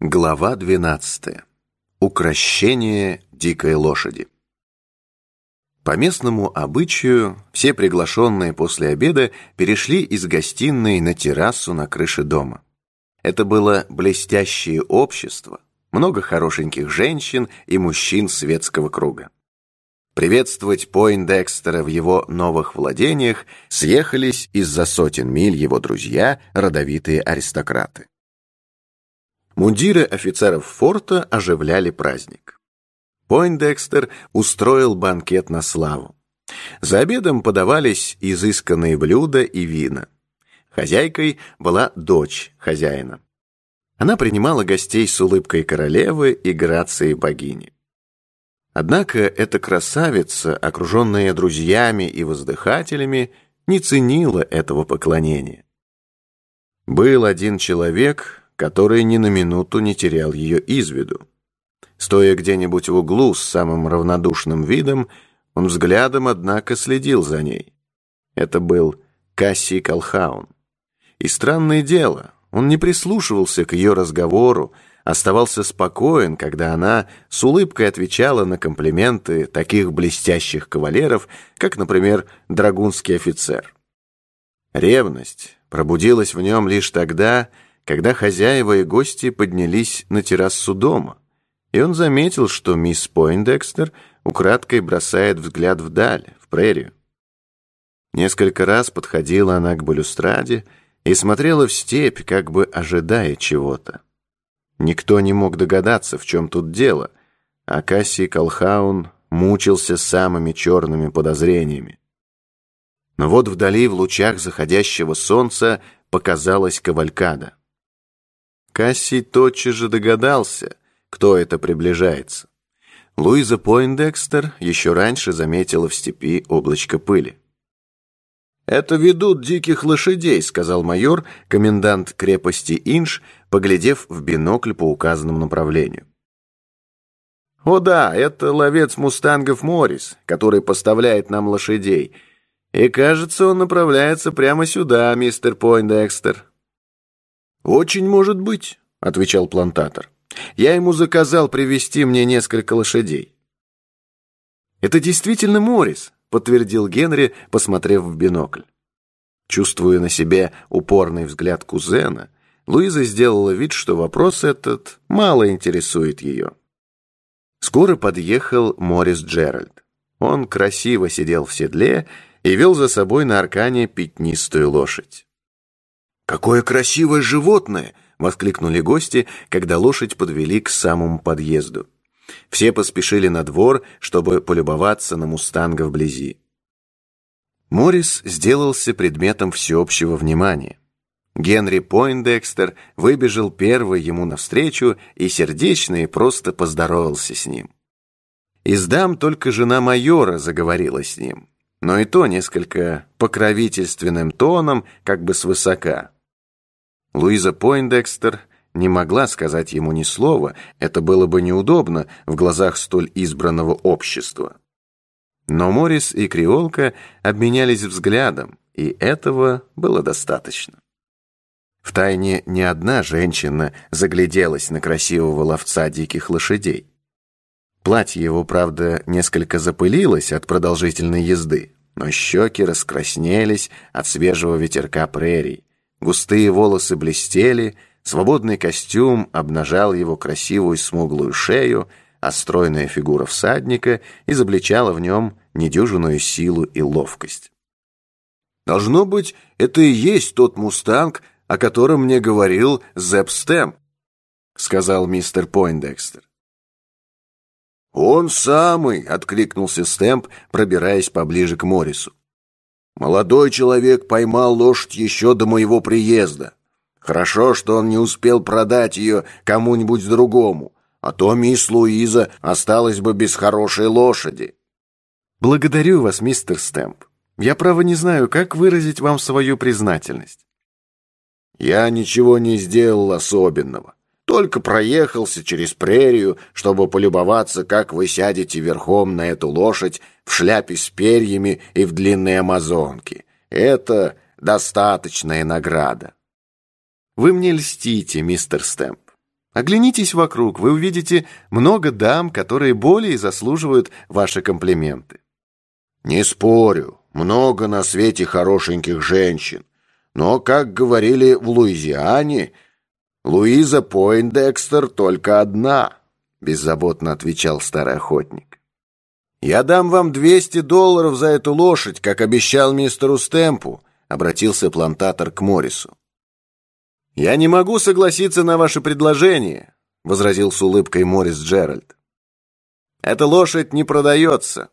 Глава 12. Укращение дикой лошади. По местному обычаю все приглашенные после обеда перешли из гостиной на террасу на крыше дома. Это было блестящее общество, много хорошеньких женщин и мужчин светского круга. Приветствовать Пойндекстера в его новых владениях съехались из-за сотен миль его друзья, родовитые аристократы. Мундиры офицеров форта оживляли праздник. Пойндекстер устроил банкет на славу. За обедом подавались изысканные блюда и вина. Хозяйкой была дочь хозяина. Она принимала гостей с улыбкой королевы и грацией богини. Однако эта красавица, окруженная друзьями и воздыхателями, не ценила этого поклонения. Был один человек, который ни на минуту не терял ее из виду. Стоя где-нибудь в углу с самым равнодушным видом, он взглядом, однако, следил за ней. Это был Касси Колхаун. И странное дело, он не прислушивался к ее разговору, оставался спокоен, когда она с улыбкой отвечала на комплименты таких блестящих кавалеров, как, например, драгунский офицер. Ревность пробудилась в нем лишь тогда, когда хозяева и гости поднялись на террасу дома, и он заметил, что мисс Пойндекстер украдкой бросает взгляд вдаль, в прерию. Несколько раз подходила она к балюстраде и смотрела в степь, как бы ожидая чего-то. Никто не мог догадаться, в чем тут дело, а Кассий Колхаун мучился самыми черными подозрениями. Но вот вдали в лучах заходящего солнца показалась кавалькада. Кассий тотчас же догадался, кто это приближается. Луиза Пойндекстер еще раньше заметила в степи облачко пыли. «Это ведут диких лошадей», — сказал майор, комендант крепости Инш, поглядев в бинокль по указанному направлению. «О да, это ловец мустангов Моррис, который поставляет нам лошадей. И, кажется, он направляется прямо сюда, мистер Пойндекстер». «Очень может быть», — отвечал плантатор. «Я ему заказал привезти мне несколько лошадей». «Это действительно Моррис», — подтвердил Генри, посмотрев в бинокль. Чувствуя на себе упорный взгляд кузена, Луиза сделала вид, что вопрос этот мало интересует ее. Скоро подъехал Моррис Джеральд. Он красиво сидел в седле и вел за собой на аркане пятнистую лошадь. «Какое красивое животное!» — воскликнули гости, когда лошадь подвели к самому подъезду. Все поспешили на двор, чтобы полюбоваться на мустанга вблизи. Моррис сделался предметом всеобщего внимания. Генри Пойндекстер выбежал первый ему навстречу и сердечно и просто поздоровался с ним. Из дам только жена майора заговорила с ним, но и то несколько покровительственным тоном, как бы свысока. Луиза Пойндекстер не могла сказать ему ни слова, это было бы неудобно в глазах столь избранного общества. Но Морис и Креолка обменялись взглядом, и этого было достаточно. Втайне ни одна женщина загляделась на красивого ловца диких лошадей. Платье его, правда, несколько запылилось от продолжительной езды, но щеки раскраснелись от свежего ветерка прерий. Густые волосы блестели, свободный костюм обнажал его красивую смуглую шею, а стройная фигура всадника изобличала в нем недюжинную силу и ловкость. «Должно быть, это и есть тот мустанг, о котором мне говорил Зепп Стэм», сказал мистер Пойндекстер. «Он самый!» — откликнулся Стэмп, пробираясь поближе к Моррису. Молодой человек поймал лошадь еще до моего приезда. Хорошо, что он не успел продать ее кому-нибудь другому, а то мисс Луиза осталась бы без хорошей лошади. Благодарю вас, мистер Стэмп. Я, право, не знаю, как выразить вам свою признательность. Я ничего не сделал особенного. Только проехался через прерию, чтобы полюбоваться, как вы сядете верхом на эту лошадь в шляпе с перьями и в длинной амазонке. Это достаточная награда. Вы мне льстите, мистер Стэмп. Оглянитесь вокруг, вы увидите много дам, которые более заслуживают ваши комплименты. Не спорю, много на свете хорошеньких женщин. Но, как говорили в Луизиане, Луиза Пойндекстер только одна, беззаботно отвечал старый охотник. Я дам вам 200 долларов за эту лошадь, как обещал мистеру Стемпу, обратился плантатор к Морису. «Я не могу согласиться на ваше предложение», — возразил с улыбкой Морис Джеральд. «Эта лошадь не продается».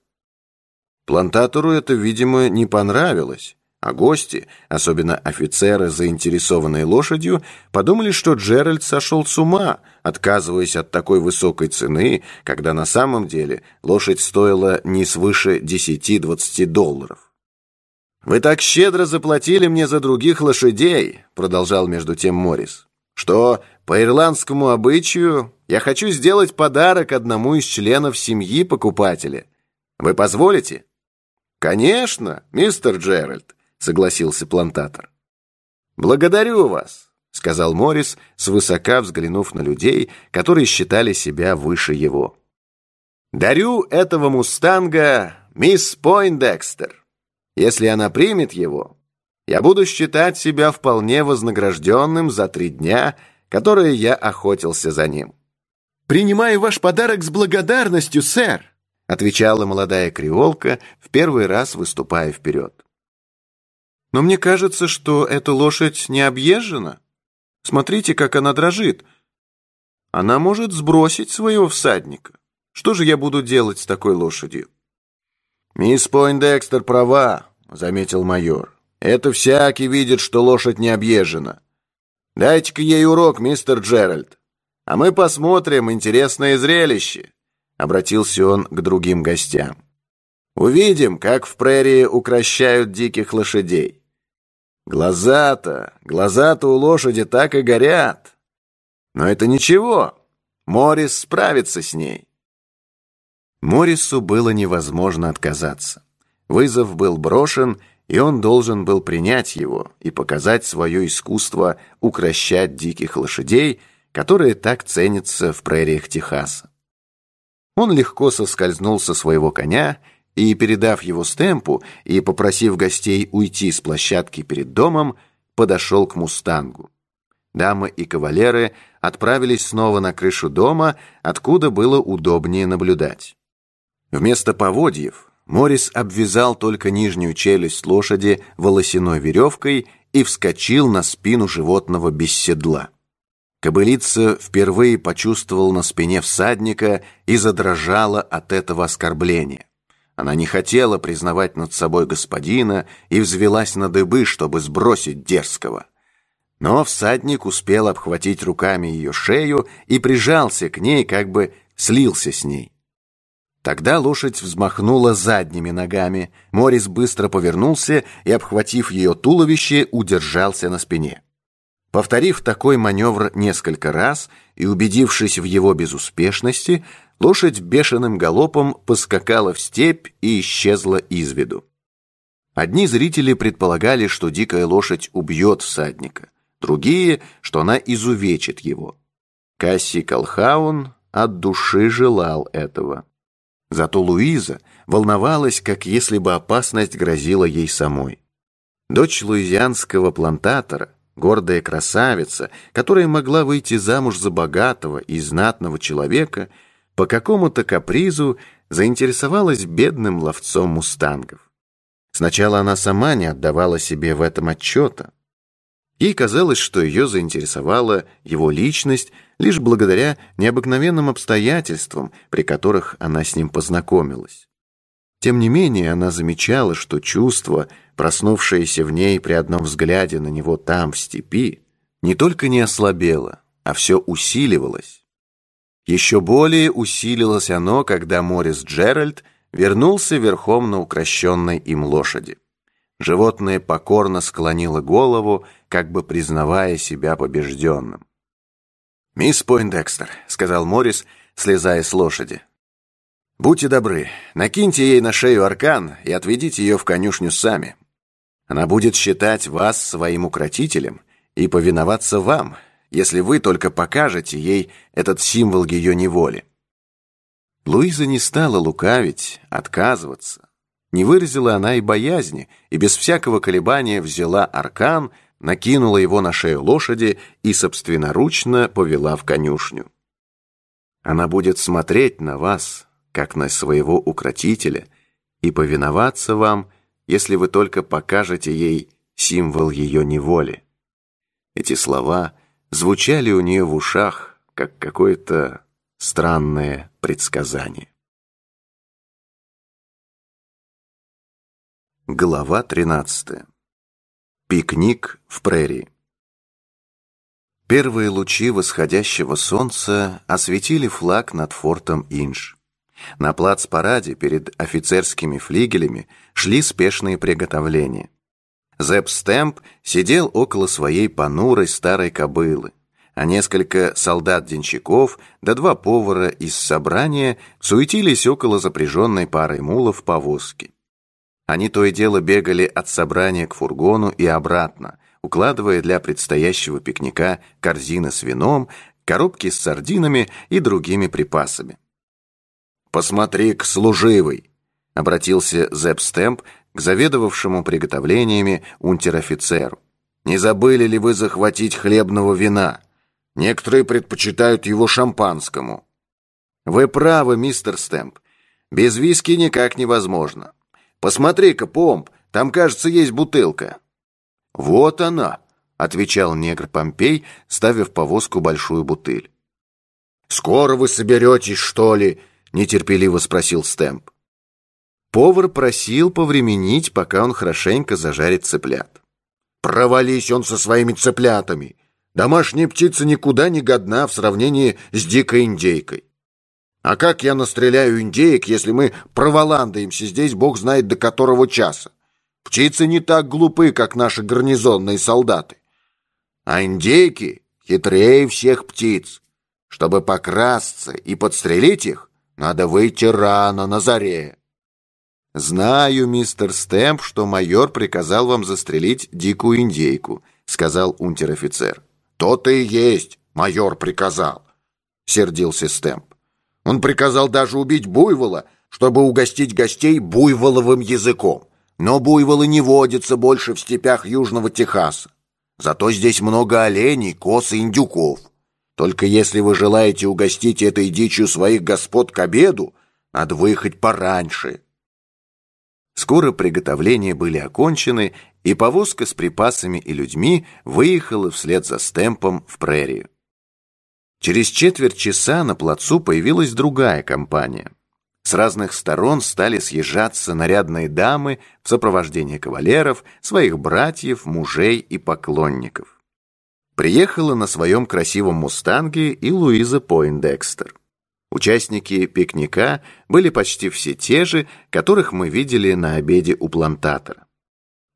Плантатору это, видимо, не понравилось, а гости, особенно офицеры, заинтересованные лошадью, подумали, что Джеральд сошел с ума, отказываясь от такой высокой цены, когда на самом деле лошадь стоила не свыше 10-20 долларов. «Вы так щедро заплатили мне за других лошадей», продолжал между тем Морис, «что по ирландскому обычаю я хочу сделать подарок одному из членов семьи покупателя. Вы позволите?» «Конечно, мистер Джеральд», согласился плантатор. «Благодарю вас», — сказал Морис, свысока взглянув на людей, которые считали себя выше его. «Дарю этого мустанга мисс Пойндекстер». Если она примет его, я буду считать себя вполне вознагражденным за три дня, которые я охотился за ним. «Принимаю ваш подарок с благодарностью, сэр», отвечала молодая креолка, в первый раз выступая вперед. «Но мне кажется, что эта лошадь не объезжена. Смотрите, как она дрожит. Она может сбросить своего всадника. Что же я буду делать с такой лошадью?» «Мисс Пойндекстер права», — заметил майор. «Это всякий видит, что лошадь не объезжена. Дайте-ка ей урок, мистер Джеральд, а мы посмотрим интересное зрелище», — обратился он к другим гостям. «Увидим, как в прерии укращают диких лошадей. Глаза-то, глаза-то у лошади так и горят. Но это ничего, Морис справится с ней». Морису было невозможно отказаться. Вызов был брошен, и он должен был принять его и показать свое искусство укращать диких лошадей, которые так ценятся в прериях Техаса. Он легко соскользнул со своего коня передав его стемпу и попросив гостей уйти с площадки перед домом, подошел к «Мустангу». Дамы и кавалеры отправились снова на крышу дома, откуда было удобнее наблюдать. Вместо поводьев Морис обвязал только нижнюю челюсть лошади волосяной веревкой и вскочил на спину животного без седла. Кобылица впервые почувствовала на спине всадника и задрожала от этого оскорбления. Она не хотела признавать над собой господина и взвелась на дыбы, чтобы сбросить дерзкого. Но всадник успел обхватить руками ее шею и прижался к ней, как бы слился с ней. Тогда лошадь взмахнула задними ногами. Морис быстро повернулся и, обхватив ее туловище, удержался на спине. Повторив такой маневр несколько раз и убедившись в его безуспешности, лошадь бешеным галопом поскакала в степь и исчезла из виду. Одни зрители предполагали, что дикая лошадь убьет всадника, другие, что она изувечит его. Касси Колхаун от души желал этого. Зато Луиза волновалась, как если бы опасность грозила ей самой. Дочь луизианского плантатора, гордая красавица, которая могла выйти замуж за богатого и знатного человека, по какому-то капризу заинтересовалась бедным ловцом мустангов. Сначала она сама не отдавала себе в этом отчета. Ей казалось, что ее заинтересовала его личность лишь благодаря необыкновенным обстоятельствам, при которых она с ним познакомилась. Тем не менее, она замечала, что чувство, проснувшееся в ней при одном взгляде на него там, в степи, не только не ослабело, а все усиливалось. Еще более усилилось оно, когда Морис Джеральд вернулся верхом на укращенной им лошади. Животное покорно склонило голову, как бы признавая себя побежденным. «Мисс Пойндекстер», — сказал Моррис, слезая с лошади. «Будьте добры, накиньте ей на шею аркан и отведите ее в конюшню сами. Она будет считать вас своим укротителем и повиноваться вам, если вы только покажете ей этот символ ее неволи. Луиза не стала лукавить, отказываться. Не выразила она и боязни, и без всякого колебания взяла аркан, накинула его на шею лошади и собственноручно повела в конюшню. Она будет смотреть на вас, как на своего укротителя, и повиноваться вам, если вы только покажете ей символ ее неволи. Эти слова звучали у нее в ушах, как какое-то странное предсказание. Глава 13. Пикник в прерии. Первые лучи восходящего солнца осветили флаг над фортом Инж. На плац-параде перед офицерскими флигелями шли спешные приготовления. Зепп Стэмп сидел около своей понурой старой кобылы, а несколько солдат-денщиков да два повара из собрания суетились около запряженной парой мулов повозки. Они то и дело бегали от собрания к фургону и обратно, укладывая для предстоящего пикника корзины с вином, коробки с сардинами и другими припасами. «Посмотри-ка, служивый!» — обратился Зепп Стэмп к заведовавшему приготовлениями унтер-офицеру. «Не забыли ли вы захватить хлебного вина? Некоторые предпочитают его шампанскому». «Вы правы, мистер Стэмп. Без виски никак невозможно. Посмотри-ка, Помп, там, кажется, есть бутылка». «Вот она», — отвечал негр Помпей, ставя в повозку большую бутыль. «Скоро вы соберетесь, что ли?» Нетерпеливо спросил Стэмп. Повар просил повременить, пока он хорошенько зажарит цыплят. «Провались он со своими цыплятами! Домашняя птица никуда не годна в сравнении с дикой индейкой. А как я настреляю индейок, если мы проволандаемся здесь, бог знает до которого часа? Птицы не так глупы, как наши гарнизонные солдаты. А индейки хитрее всех птиц. Чтобы покрасться и подстрелить их, надо выйти рано, на заре. Знаю, мистер Стэмп, что майор приказал вам застрелить дикую индейку, сказал унтер-офицер. То-то и есть, майор приказал, сердился Стэмп. Он приказал даже убить буйвола, чтобы угостить гостей буйволовым языком. Но буйволы не водятся больше в степях Южного Техаса. Зато здесь много оленей, коз и индюков. Только если вы желаете угостить этой дичью своих господ к обеду, надо выехать пораньше». Скоро приготовления были окончены, и повозка с припасами и людьми выехала вслед за стемпом в прерию. Через четверть часа на плацу появилась другая компания. С разных сторон стали съезжаться нарядные дамы в сопровождении кавалеров, своих братьев, мужей и поклонников. Приехала на своем красивом «Мустанге» и Луиза Пойндекстер. Участники пикника были почти все те же, которых мы видели на обеде у плантатора.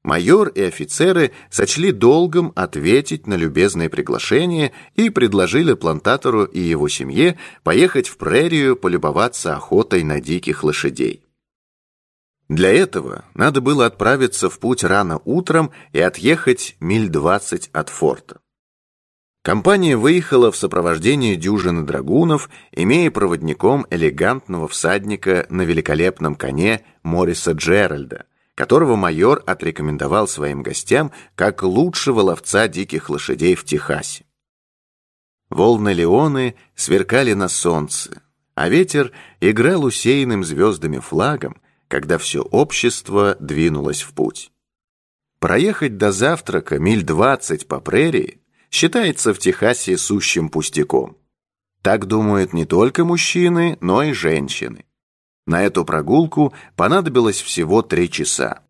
Майор и офицеры сочли долгом ответить на любезное приглашение и предложили плантатору и его семье поехать в прерию полюбоваться охотой на диких лошадей. Для этого надо было отправиться в путь рано утром и отъехать миль двадцать от форта. Компания выехала в сопровождении дюжины драгунов, имея проводником элегантного всадника на великолепном коне Мориса Джеральда, которого майор отрекомендовал своим гостям как лучшего ловца диких лошадей в Техасе. Волны Леоны сверкали на солнце, а ветер играл усеянным звездами флагом, когда все общество двинулось в путь. Проехать до завтрака миль двадцать по прерии считается в Техасе сущим пустяком. Так думают не только мужчины, но и женщины. На эту прогулку понадобилось всего три часа.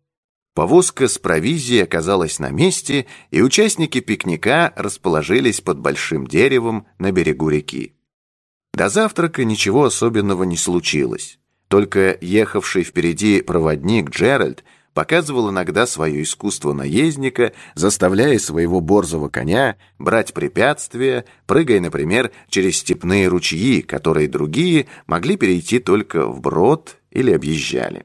Повозка с провизией оказалась на месте, и участники пикника расположились под большим деревом на берегу реки. До завтрака ничего особенного не случилось. Только ехавший впереди проводник Джеральд показывал иногда свое искусство наездника, заставляя своего борзого коня брать препятствия, прыгая, например, через степные ручьи, которые другие могли перейти только вброд или объезжали.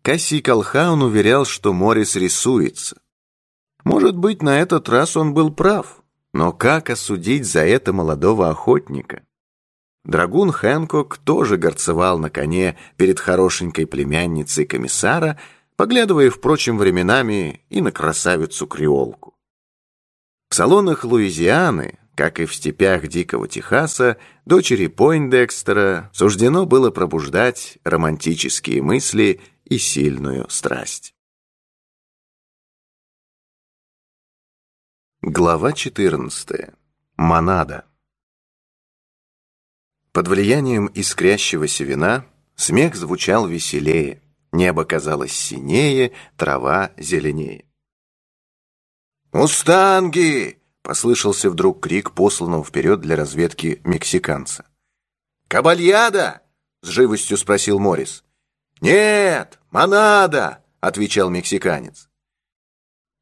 Кассий Колхаун уверял, что Морис рисуется. Может быть, на этот раз он был прав. Но как осудить за это молодого охотника? Драгун Хэнкок тоже горцевал на коне перед хорошенькой племянницей комиссара, поглядывая, впрочем, временами и на красавицу-креолку. В салонах Луизианы, как и в степях Дикого Техаса, дочери Пойндекстера суждено было пробуждать романтические мысли и сильную страсть. Глава 14. Монада. Под влиянием искрящегося вина смех звучал веселее, небо казалось синее, трава зеленее. «Мустанги!» — послышался вдруг крик посланного вперед для разведки мексиканца. «Кабальяда?» — с живостью спросил Морис. «Нет, монада!» — отвечал мексиканец.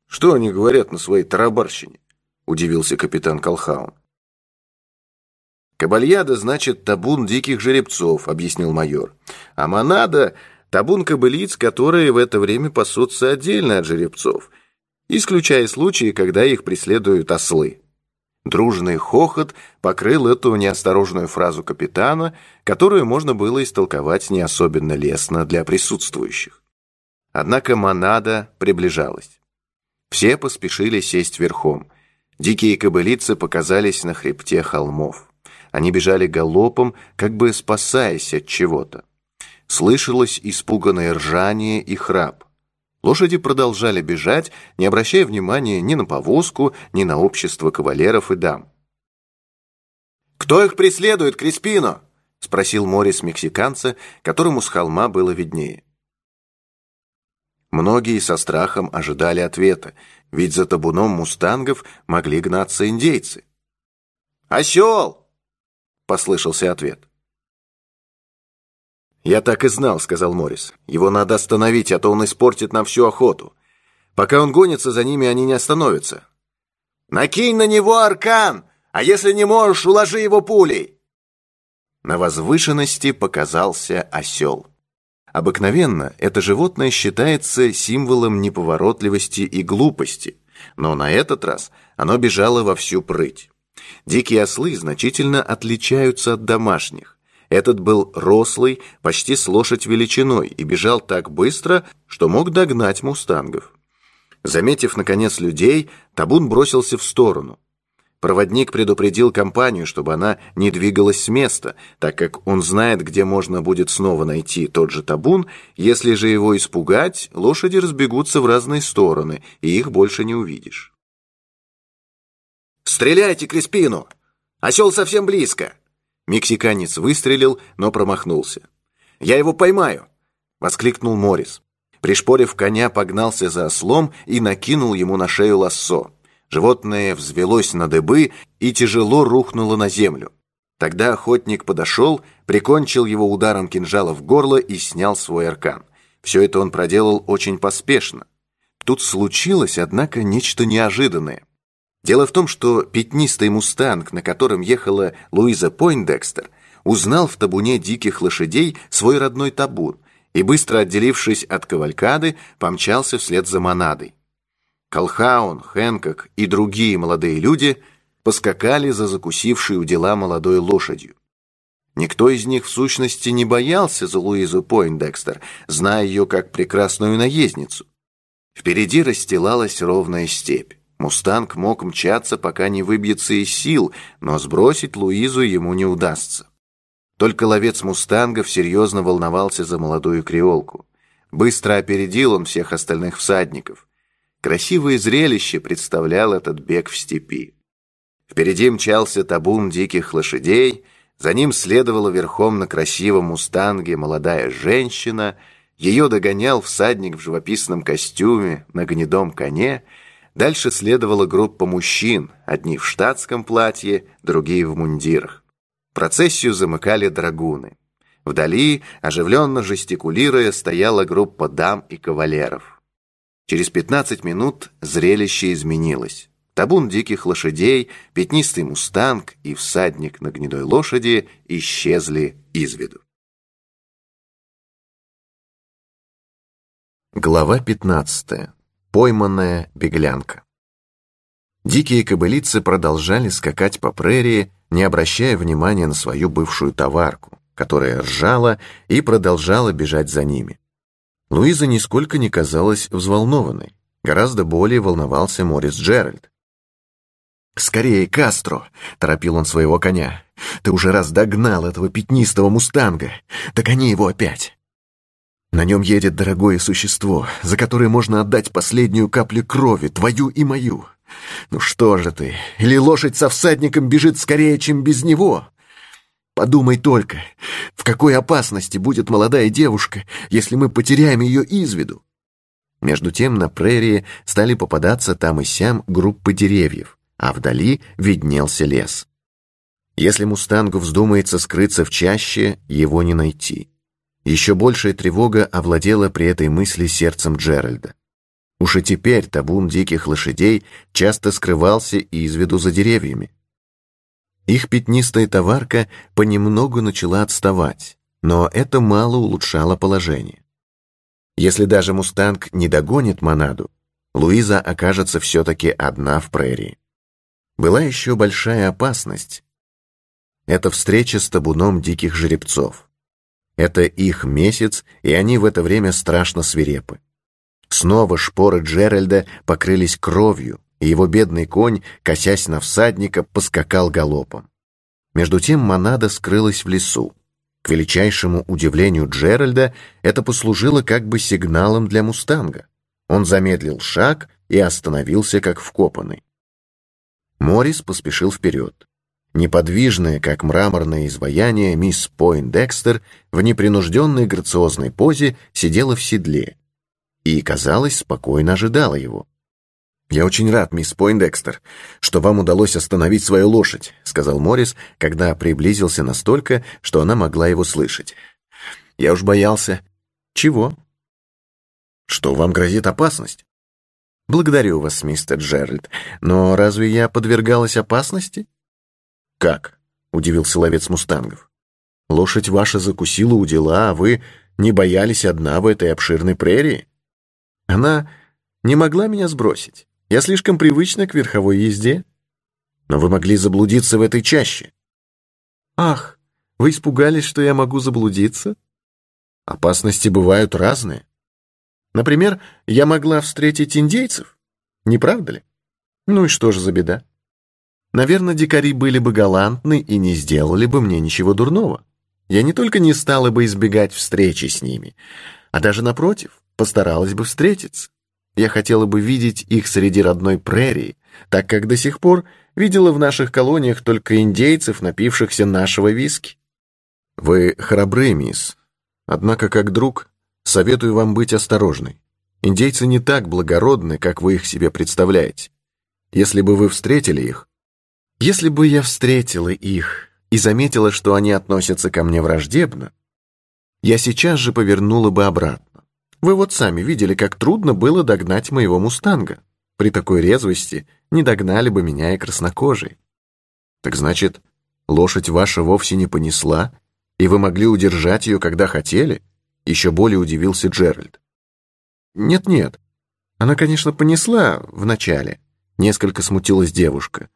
«Что они говорят на своей тарабарщине?» — удивился капитан Колхаун. «Кабальяда значит табун диких жеребцов», — объяснил майор. «А монада — табун кобылиц, которые в это время пасутся отдельно от жеребцов, исключая случаи, когда их преследуют ослы». Дружный хохот покрыл эту неосторожную фразу капитана, которую можно было истолковать не особенно лестно для присутствующих. Однако монада приближалась. Все поспешили сесть верхом. Дикие кобылицы показались на хребте холмов. Они бежали галопом, как бы спасаясь от чего-то. Слышалось испуганное ржание и храп. Лошади продолжали бежать, не обращая внимания ни на повозку, ни на общество кавалеров и дам. «Кто их преследует, Криспино?» — спросил Морис мексиканца, которому с холма было виднее. Многие со страхом ожидали ответа, ведь за табуном мустангов могли гнаться индейцы. «Осел!» — послышался ответ. «Я так и знал», — сказал Морис. «Его надо остановить, а то он испортит нам всю охоту. Пока он гонится за ними, они не остановятся». «Накинь на него аркан, а если не можешь, уложи его пулей!» На возвышенности показался осел. Обыкновенно это животное считается символом неповоротливости и глупости, но на этот раз оно бежало во всю прыть. Дикие ослы значительно отличаются от домашних. Этот был рослый, почти с лошадь величиной, и бежал так быстро, что мог догнать мустангов. Заметив, наконец, людей, табун бросился в сторону. Проводник предупредил компанию, чтобы она не двигалась с места, так как он знает, где можно будет снова найти тот же табун. Если же его испугать, лошади разбегутся в разные стороны, и их больше не увидишь. «Стреляйте, Креспину! Осел совсем близко!» Мексиканец выстрелил, но промахнулся. «Я его поймаю!» — воскликнул Морис. Пришпорив коня, погнался за ослом и накинул ему на шею лассо. Животное взвелось на дыбы и тяжело рухнуло на землю. Тогда охотник подошел, прикончил его ударом кинжала в горло и снял свой аркан. Все это он проделал очень поспешно. Тут случилось, однако, нечто неожиданное. Дело в том, что пятнистый мустанг, на котором ехала Луиза Пойндекстер, узнал в табуне диких лошадей свой родной табун и, быстро отделившись от кавалькады, помчался вслед за монадой. Колхаун, Хэнкок и другие молодые люди поскакали за закусившей у дела молодой лошадью. Никто из них в сущности не боялся за Луизу Пойндекстер, зная ее как прекрасную наездницу. Впереди расстилалась ровная степь. Мустанг мог мчаться, пока не выбьется из сил, но сбросить Луизу ему не удастся. Только ловец мустангов серьезно волновался за молодую креолку. Быстро опередил он всех остальных всадников. Красивое зрелище представлял этот бег в степи. Впереди мчался табун диких лошадей, за ним следовала верхом на красивом мустанге молодая женщина, ее догонял всадник в живописном костюме на гнедом коне, дальше следовала группа мужчин, одни в штатском платье, другие в мундирах. Процессию замыкали драгуны. Вдали, оживленно жестикулируя, стояла группа дам и кавалеров. Через 15 минут зрелище изменилось. Табун диких лошадей, пятнистый мустанг и всадник на гнедой лошади исчезли из виду. Глава 15. Пойманная беглянка. Дикие кобылицы продолжали скакать по прерии, не обращая внимания на свою бывшую товарку, которая ржала и продолжала бежать за ними. Луиза нисколько не казалась взволнованной. Гораздо более волновался Морис Джеральд. «Скорее, Кастро!» — торопил он своего коня. «Ты уже раз догнал этого пятнистого мустанга. Догони его опять!» На нем едет дорогое существо, за которое можно отдать последнюю каплю крови, твою и мою. Ну что же ты, или лошадь со всадником бежит скорее, чем без него? Подумай только, в какой опасности будет молодая девушка, если мы потеряем ее из виду? Между тем на прерии стали попадаться там и сям группы деревьев, а вдали виднелся лес. Если мустангу вздумается скрыться в чаще, его не найти. Еще большая тревога овладела при этой мысли сердцем Джеральда. Уж и теперь табун диких лошадей часто скрывался из виду за деревьями. Их пятнистая товарка понемногу начала отставать, но это мало улучшало положение. Если даже «Мустанг» не догонит Монаду, Луиза окажется все-таки одна в прерии. Была еще большая опасность. Это встреча с табуном диких жеребцов. Это их месяц, и они в это время страшно свирепы. Снова шпоры Джеральда покрылись кровью, и его бедный конь, косясь на всадника, поскакал галопом. Между тем Монада скрылась в лесу. К величайшему удивлению Джеральда это послужило как бы сигналом для мустанга. Он замедлил шаг и остановился как вкопанный. Морис поспешил вперед. Неподвижная, как мраморное изваяние, мисс Пойндекстер в непринужденной грациозной позе сидела в седле, и, казалось, спокойно ожидала его. «Я очень рад, мисс Пойндекстер, что вам удалось остановить свою лошадь», сказал Моррис, когда приблизился настолько, что она могла его слышать. «Я уж боялся». «Чего?» «Что вам грозит опасность?» «Благодарю вас, мистер Джеральд, но разве я подвергалась опасности?» «Как?» — удивился ловец мустангов. «Лошадь ваша закусила у дела, а вы не боялись одна в этой обширной прерии?» Она не могла меня сбросить. Я слишком привычна к верховой езде. Но вы могли заблудиться в этой чаще. Ах, вы испугались, что я могу заблудиться? Опасности бывают разные. Например, я могла встретить индейцев. Не правда ли? Ну и что же за беда? Наверное, дикари были бы галантны и не сделали бы мне ничего дурного. Я не только не стала бы избегать встречи с ними, а даже напротив, постаралась бы встретиться. Я хотела бы видеть их среди родной прерии, так как до сих пор видела в наших колониях только индейцев, напившихся нашего виски. Вы храбры, мисс. Однако, как друг, советую вам быть осторожной. Индейцы не так благородны, как вы их себе представляете. Если бы вы встретили их... Если бы я встретила их и заметила, что они относятся ко мне враждебно, я сейчас же повернула бы обратно. Вы вот сами видели, как трудно было догнать моего мустанга. При такой резвости не догнали бы меня и краснокожие. Так значит, лошадь ваша вовсе не понесла, и вы могли удержать ее, когда хотели? Еще более удивился Джеральд. Нет-нет, она, конечно, понесла вначале. Несколько смутилась девушка.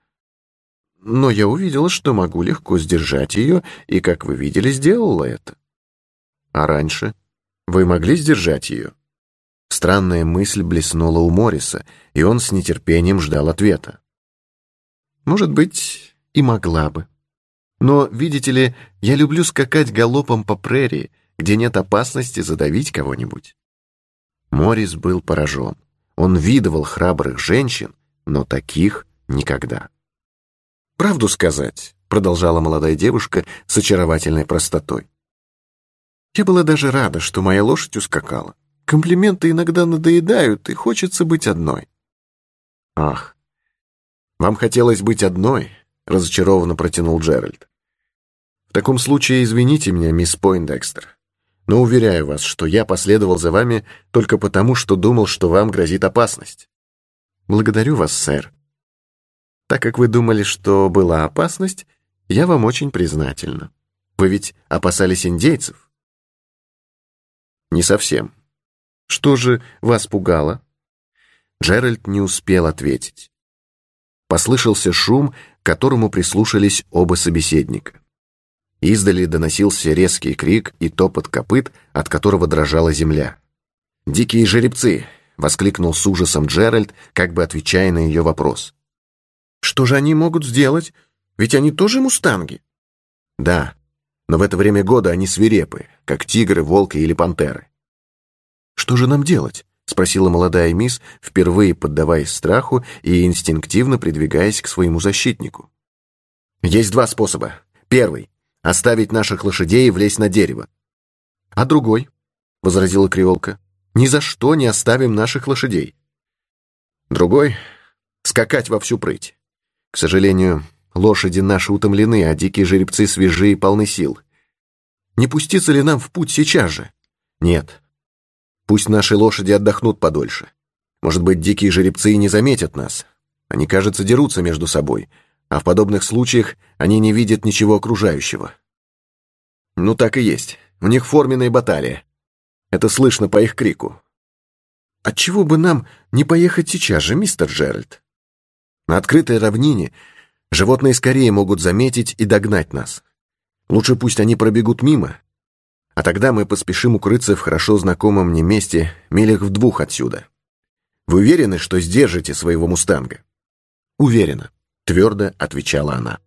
Но я увидела, что могу легко сдержать ее, и, как вы видели, сделала это. А раньше? Вы могли сдержать ее?» Странная мысль блеснула у Морриса, и он с нетерпением ждал ответа. «Может быть, и могла бы. Но, видите ли, я люблю скакать галопом по прерии, где нет опасности задавить кого-нибудь». Моррис был поражен. Он видывал храбрых женщин, но таких никогда. «Правду сказать», — продолжала молодая девушка с очаровательной простотой. Я была даже рада, что моя лошадь ускакала. Комплименты иногда надоедают, и хочется быть одной. Ах, вам хотелось быть одной, разочарованно протянул Джеральд. В таком случае извините меня, мисс Пойндекстер, но уверяю вас, что я последовал за вами только потому, что думал, что вам грозит опасность. Благодарю вас, сэр. Так как вы думали, что была опасность, я вам очень признательна. Вы ведь опасались индейцев. «Не совсем». «Что же вас пугало?» Джеральд не успел ответить. послышался шум, к которому прислушались оба собеседника. Издали доносился резкий крик и топот копыт, от которого дрожала земля. «Дикие жеребцы!» — воскликнул с ужасом Джеральд, как бы отвечая на ее вопрос. «Что же они могут сделать? Ведь они тоже мустанги». «Да, но в это время года они свирепы, как тигры, волки или пантеры». «Что же нам делать?» — спросила молодая мисс, впервые поддаваясь страху и инстинктивно придвигаясь к своему защитнику. «Есть два способа. Первый — оставить наших лошадей и влезть на дерево. А другой, — возразила креолка, — ни за что не оставим наших лошадей. Другой — скакать во всю прыть. К сожалению, лошади наши утомлены, а дикие жеребцы свежи и полны сил. Не пуститься ли нам в путь сейчас же? Нет. Пусть наши лошади отдохнут подольше. Может быть, дикие жеребцы и не заметят нас. Они, кажется, дерутся между собой, а в подобных случаях они не видят ничего окружающего. Ну, так и есть. У них форменная баталия. Это слышно по их крику. Отчего бы нам не поехать сейчас же, мистер Джеральд? На открытой равнине животные скорее могут заметить и догнать нас. Лучше пусть они пробегут мимо, а тогда мы поспешим укрыться в хорошо знакомом мне месте, милях в двух отсюда. Вы уверены, что сдержите своего мустанга? Уверена. — твердо отвечала она.